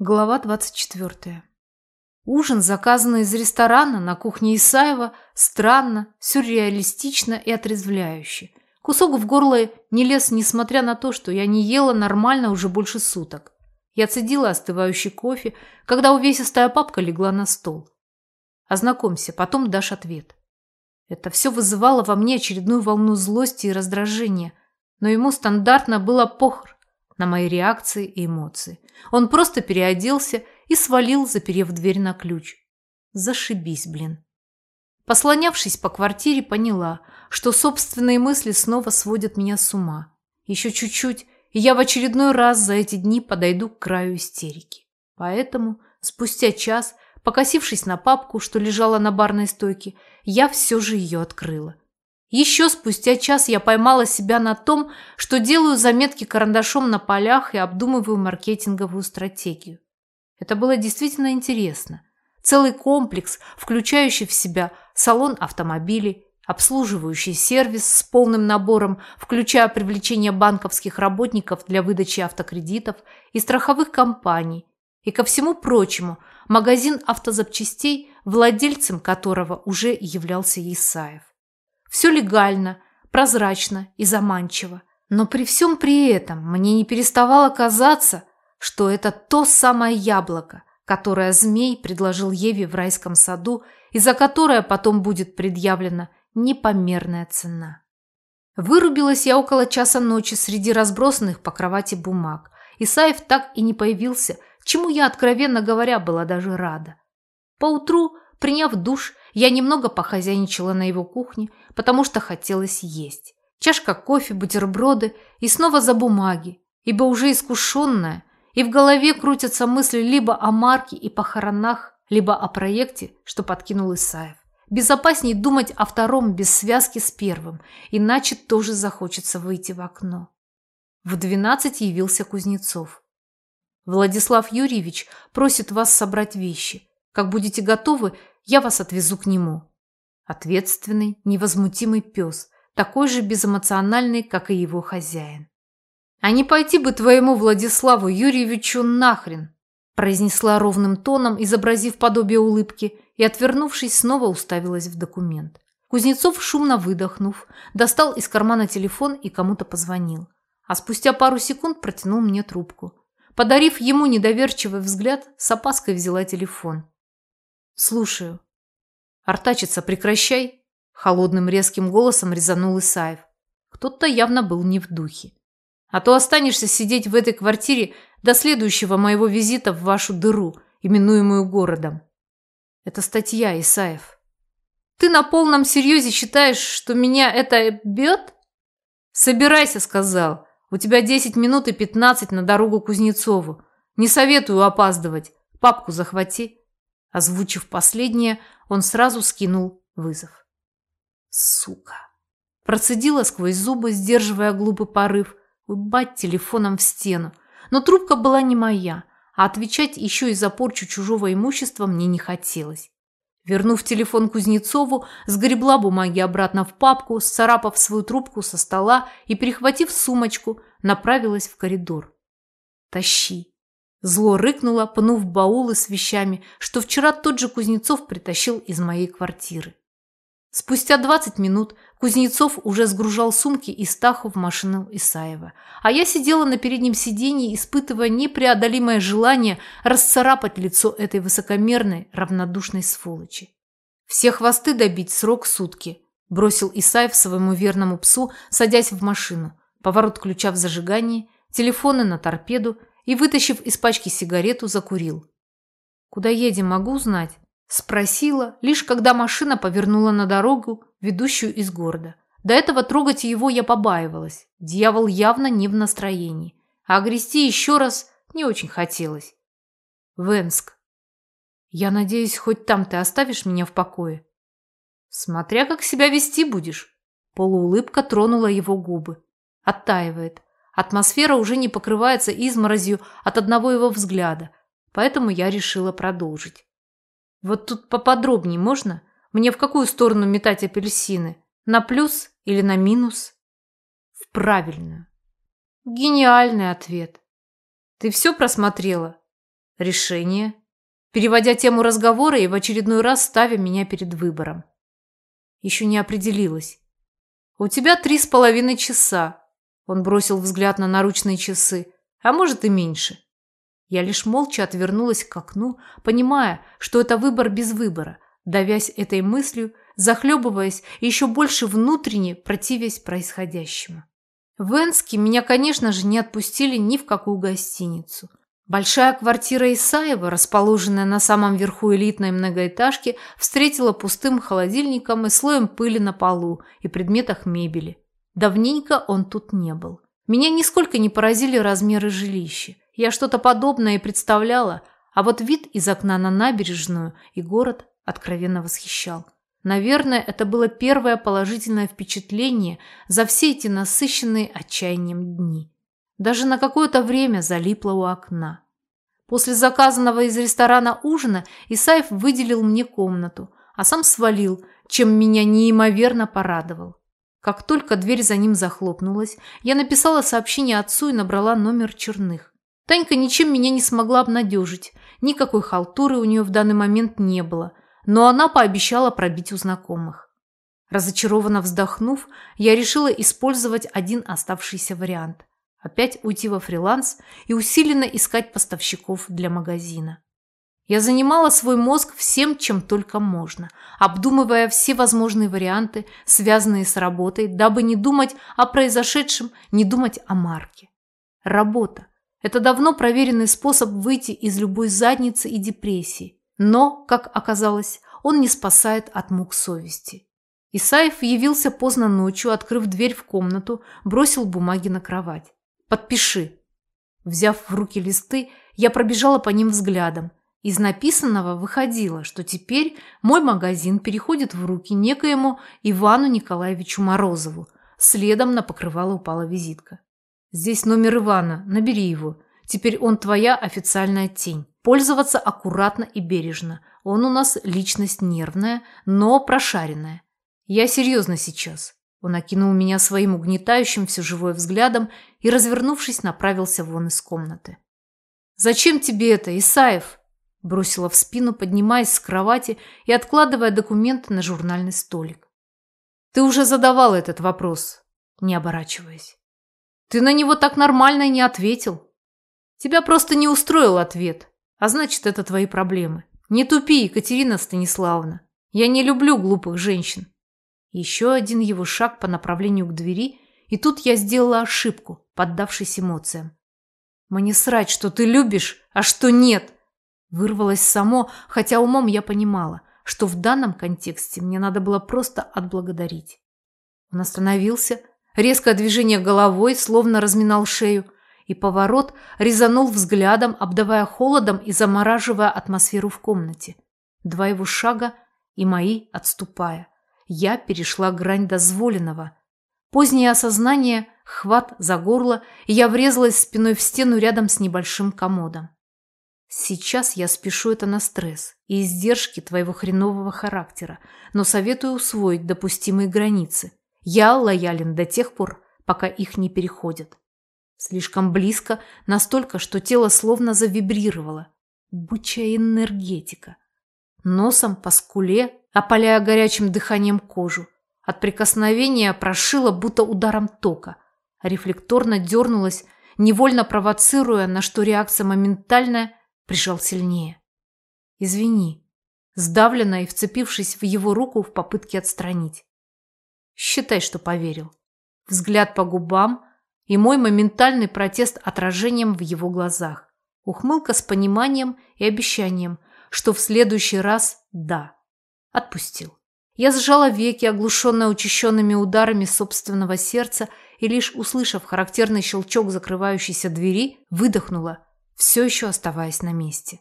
Глава 24. Ужин, заказанный из ресторана на кухне Исаева, странно, сюрреалистично и отрезвляюще. Кусок в горло не лез, несмотря на то, что я не ела нормально уже больше суток. Я цедила остывающий кофе, когда увесистая папка легла на стол. Ознакомься, потом дашь ответ. Это все вызывало во мне очередную волну злости и раздражения, но ему стандартно было похр на мои реакции и эмоции. Он просто переоделся и свалил, заперев дверь на ключ. Зашибись, блин. Послонявшись по квартире, поняла, что собственные мысли снова сводят меня с ума. Еще чуть-чуть, и я в очередной раз за эти дни подойду к краю истерики. Поэтому, спустя час, покосившись на папку, что лежала на барной стойке, я все же ее открыла. Еще спустя час я поймала себя на том, что делаю заметки карандашом на полях и обдумываю маркетинговую стратегию. Это было действительно интересно. Целый комплекс, включающий в себя салон автомобилей, обслуживающий сервис с полным набором, включая привлечение банковских работников для выдачи автокредитов и страховых компаний, и ко всему прочему, магазин автозапчастей, владельцем которого уже являлся Исаев. Все легально, прозрачно и заманчиво. Но при всем при этом мне не переставало казаться, что это то самое яблоко, которое змей предложил Еве в райском саду и за которое потом будет предъявлена непомерная цена. Вырубилась я около часа ночи среди разбросанных по кровати бумаг. Исаев так и не появился, чему я, откровенно говоря, была даже рада. Поутру, приняв душ, я немного похозяйничала на его кухне, потому что хотелось есть. Чашка кофе, бутерброды и снова за бумаги, ибо уже искушенная, и в голове крутятся мысли либо о Марке и похоронах, либо о проекте, что подкинул Исаев. Безопасней думать о втором без связки с первым, иначе тоже захочется выйти в окно. В двенадцать явился Кузнецов. Владислав Юрьевич просит вас собрать вещи. Как будете готовы, я вас отвезу к нему. Ответственный, невозмутимый пес, такой же безэмоциональный, как и его хозяин. А не пойти бы твоему Владиславу Юрьевичу нахрен, произнесла ровным тоном, изобразив подобие улыбки, и, отвернувшись, снова уставилась в документ. Кузнецов, шумно выдохнув, достал из кармана телефон и кому-то позвонил. А спустя пару секунд протянул мне трубку. Подарив ему недоверчивый взгляд, с опаской взяла телефон. «Слушаю». «Артачиться прекращай», – холодным резким голосом резанул Исаев. Кто-то явно был не в духе. «А то останешься сидеть в этой квартире до следующего моего визита в вашу дыру, именуемую городом». «Это статья, Исаев». «Ты на полном серьезе считаешь, что меня это бьет?» «Собирайся», – сказал. «У тебя 10 минут и 15 на дорогу Кузнецову. Не советую опаздывать. Папку захвати». Озвучив последнее, он сразу скинул вызов. Сука. Процедила сквозь зубы, сдерживая глупый порыв, выбать телефоном в стену. Но трубка была не моя, а отвечать еще и за порчу чужого имущества мне не хотелось. Вернув телефон Кузнецову, сгребла бумаги обратно в папку, сцарапав свою трубку со стола и, перехватив сумочку, направилась в коридор. «Тащи!» Зло рыкнуло, пнув баулы с вещами, что вчера тот же Кузнецов притащил из моей квартиры. Спустя 20 минут Кузнецов уже сгружал сумки и Стаху в машину Исаева, а я сидела на переднем сиденье, испытывая непреодолимое желание расцарапать лицо этой высокомерной, равнодушной сволочи. «Все хвосты добить срок сутки», – бросил Исаев своему верному псу, садясь в машину. Поворот ключа в зажигании, телефоны на торпеду – и, вытащив из пачки сигарету, закурил. «Куда едем, могу узнать?» Спросила, лишь когда машина повернула на дорогу, ведущую из города. До этого трогать его я побаивалась. Дьявол явно не в настроении. А грести еще раз не очень хотелось. Венск. Я надеюсь, хоть там ты оставишь меня в покое? Смотря как себя вести будешь. Полуулыбка тронула его губы. Оттаивает. Атмосфера уже не покрывается изморозью от одного его взгляда, поэтому я решила продолжить. Вот тут поподробнее можно? Мне в какую сторону метать апельсины? На плюс или на минус? В правильную. Гениальный ответ. Ты все просмотрела? Решение. Переводя тему разговора и в очередной раз ставя меня перед выбором. Еще не определилась. У тебя три с половиной часа. Он бросил взгляд на наручные часы. А может и меньше. Я лишь молча отвернулась к окну, понимая, что это выбор без выбора, давясь этой мыслью, захлебываясь еще больше внутренне противясь происходящему. В Энске меня, конечно же, не отпустили ни в какую гостиницу. Большая квартира Исаева, расположенная на самом верху элитной многоэтажки, встретила пустым холодильником и слоем пыли на полу и предметах мебели. Давненько он тут не был. Меня нисколько не поразили размеры жилища. Я что-то подобное представляла, а вот вид из окна на набережную и город откровенно восхищал. Наверное, это было первое положительное впечатление за все эти насыщенные отчаянием дни. Даже на какое-то время залипла у окна. После заказанного из ресторана ужина Исаев выделил мне комнату, а сам свалил, чем меня неимоверно порадовал. Как только дверь за ним захлопнулась, я написала сообщение отцу и набрала номер Черных. Танька ничем меня не смогла обнадежить, никакой халтуры у нее в данный момент не было, но она пообещала пробить у знакомых. Разочарованно вздохнув, я решила использовать один оставшийся вариант опять уйти во фриланс и усиленно искать поставщиков для магазина. Я занимала свой мозг всем, чем только можно, обдумывая все возможные варианты, связанные с работой, дабы не думать о произошедшем, не думать о марке. Работа – это давно проверенный способ выйти из любой задницы и депрессии, но, как оказалось, он не спасает от мук совести. Исаев явился поздно ночью, открыв дверь в комнату, бросил бумаги на кровать. Подпиши». Взяв в руки листы, я пробежала по ним взглядом. Из написанного выходило, что теперь мой магазин переходит в руки некоему Ивану Николаевичу Морозову. Следом на покрывало упала визитка. «Здесь номер Ивана, набери его. Теперь он твоя официальная тень. Пользоваться аккуратно и бережно. Он у нас личность нервная, но прошаренная. Я серьезно сейчас. Он окинул меня своим угнетающим все живое взглядом и, развернувшись, направился вон из комнаты. «Зачем тебе это, Исаев?» Бросила в спину, поднимаясь с кровати и откладывая документы на журнальный столик. «Ты уже задавал этот вопрос», не оборачиваясь. «Ты на него так нормально и не ответил. Тебя просто не устроил ответ, а значит, это твои проблемы. Не тупи, Екатерина Станиславовна. Я не люблю глупых женщин. Еще один его шаг по направлению к двери, и тут я сделала ошибку, поддавшись эмоциям. «Мне срать, что ты любишь, а что нет!» Вырвалось само, хотя умом я понимала, что в данном контексте мне надо было просто отблагодарить. Он остановился, резкое движение головой, словно разминал шею, и поворот резанул взглядом, обдавая холодом и замораживая атмосферу в комнате. Два его шага и мои отступая – я перешла грань дозволенного. Позднее осознание, хват за горло, и я врезалась спиной в стену рядом с небольшим комодом. Сейчас я спешу это на стресс и издержки твоего хренового характера, но советую усвоить допустимые границы. Я лоялен до тех пор, пока их не переходят. Слишком близко, настолько, что тело словно завибрировало. Бычая энергетика. Носом по скуле опаляя горячим дыханием кожу. От прикосновения прошила будто ударом тока. Рефлекторно дернулась, невольно провоцируя, на что реакция моментальная, прижал сильнее. «Извини», сдавленно и вцепившись в его руку в попытке отстранить. «Считай, что поверил». Взгляд по губам и мой моментальный протест отражением в его глазах. Ухмылка с пониманием и обещанием, что в следующий раз – да. Отпустил. Я сжала веки, оглушенная учащенными ударами собственного сердца, и лишь услышав характерный щелчок закрывающейся двери, выдохнула, все еще оставаясь на месте.